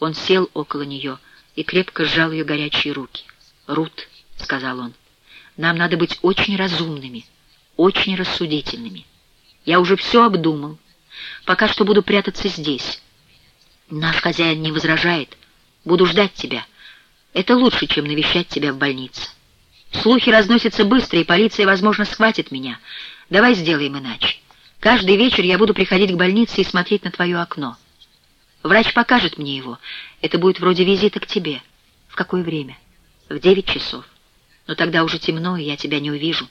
Он сел около нее и крепко сжал ее горячие руки. «Рут», — сказал он, — «нам надо быть очень разумными, очень рассудительными. Я уже все обдумал. Пока что буду прятаться здесь. Наш хозяин не возражает. Буду ждать тебя. Это лучше, чем навещать тебя в больнице. Слухи разносятся быстро, и полиция, возможно, схватит меня. Давай сделаем иначе. Каждый вечер я буду приходить к больнице и смотреть на твое окно. Врач покажет мне его. Это будет вроде визита к тебе. В какое время? В девять часов. Но тогда уже темно, и я тебя не увижу.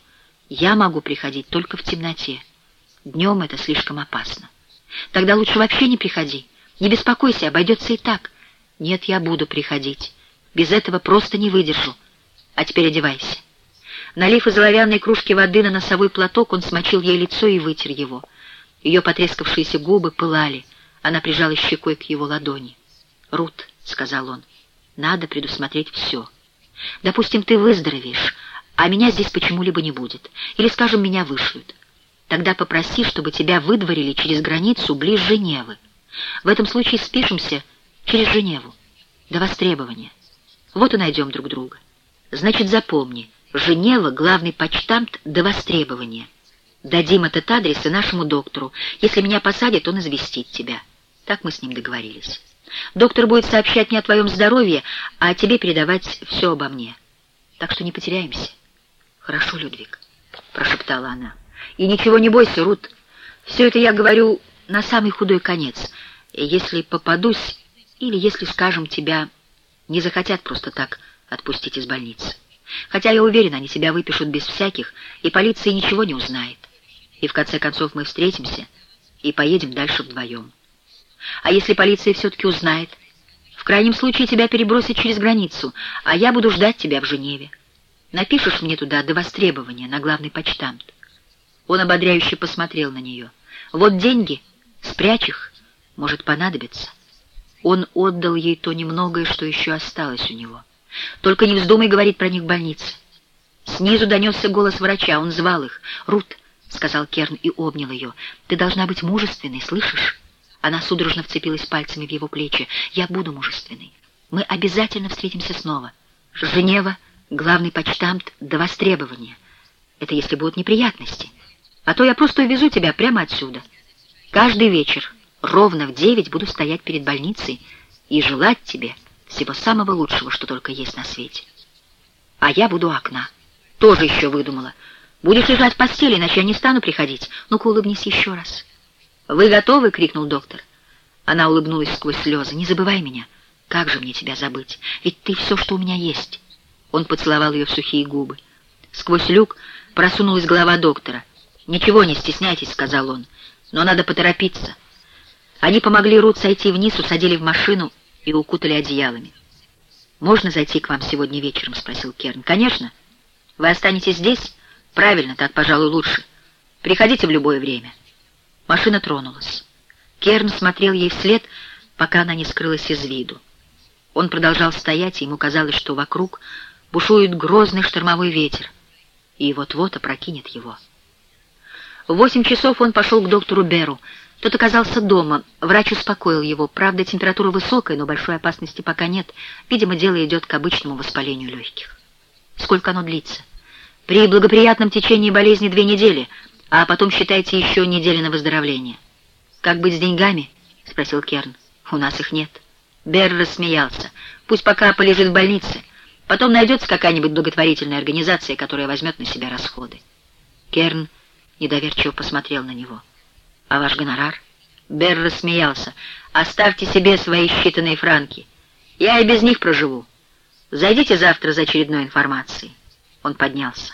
Я могу приходить только в темноте. Днем это слишком опасно. Тогда лучше вообще не приходи. Не беспокойся, обойдется и так. Нет, я буду приходить. Без этого просто не выдержу. А теперь одевайся. Налив из оловянной кружки воды на носовой платок, он смочил ей лицо и вытер его. Ее потрескавшиеся губы пылали. Она прижала щекой к его ладони. «Рут», — сказал он, — «надо предусмотреть все. Допустим, ты выздоровеешь, а меня здесь почему-либо не будет. Или, скажем, меня вышлют. Тогда попроси, чтобы тебя выдворили через границу близ Женевы. В этом случае спишемся через Женеву. До востребования. Вот и найдем друг друга. Значит, запомни, Женева — главный почтамт до востребования. Дадим этот адрес и нашему доктору. Если меня посадят, он известит тебя. Так мы с ним договорились. Доктор будет сообщать мне о твоем здоровье, а тебе передавать все обо мне. Так что не потеряемся. Хорошо, Людвиг, — прошептала она. И ничего не бойся, Рут. Все это я говорю на самый худой конец. Если попадусь, или если, скажем, тебя не захотят просто так отпустить из больницы. Хотя я уверен, они тебя выпишут без всяких, и полиция ничего не узнает. И в конце концов мы встретимся и поедем дальше вдвоем. А если полиция все-таки узнает? В крайнем случае тебя перебросят через границу, а я буду ждать тебя в Женеве. Напишешь мне туда до востребования на главный почтамт. Он ободряюще посмотрел на нее. «Вот деньги, спрячь их, может понадобиться». Он отдал ей то немногое, что еще осталось у него. «Только не вздумай говорить про них в больнице». Снизу донесся голос врача, он звал их. «Рут», — сказал Керн и обнял ее, — «ты должна быть мужественной, слышишь?» Она судорожно вцепилась пальцами в его плечи. «Я буду мужественной. Мы обязательно встретимся снова. Женева, главный почтамт, до востребования. Это если будут неприятности». А то я просто увезу тебя прямо отсюда. Каждый вечер ровно в девять буду стоять перед больницей и желать тебе всего самого лучшего, что только есть на свете. А я буду у окна. Тоже еще выдумала. Будешь лежать в постели, иначе я не стану приходить. Ну-ка, улыбнись еще раз. «Вы готовы?» — крикнул доктор. Она улыбнулась сквозь слезы. «Не забывай меня. Как же мне тебя забыть? Ведь ты все, что у меня есть». Он поцеловал ее в сухие губы. Сквозь люк просунулась голова доктора. «Ничего, не стесняйтесь», — сказал он, — «но надо поторопиться». Они помогли Рут сойти вниз, усадили в машину и укутали одеялами. «Можно зайти к вам сегодня вечером?» — спросил Керн. «Конечно. Вы останетесь здесь? Правильно, так, пожалуй, лучше. Приходите в любое время». Машина тронулась. Керн смотрел ей вслед, пока она не скрылась из виду. Он продолжал стоять, и ему казалось, что вокруг бушует грозный штормовой ветер, и вот-вот опрокинет его. В восемь часов он пошел к доктору Беру. Тот оказался дома. Врач успокоил его. Правда, температура высокая, но большой опасности пока нет. Видимо, дело идет к обычному воспалению легких. Сколько оно длится? При благоприятном течении болезни две недели, а потом, считайте, еще неделя на выздоровление. «Как быть с деньгами?» — спросил Керн. «У нас их нет». Бер рассмеялся. «Пусть пока полежит в больнице. Потом найдется какая-нибудь благотворительная организация, которая возьмет на себя расходы». Керн недоверчиво посмотрел на него. «А ваш гонорар?» Берр рассмеялся. «Оставьте себе свои считанные франки. Я и без них проживу. Зайдите завтра за очередной информацией». Он поднялся.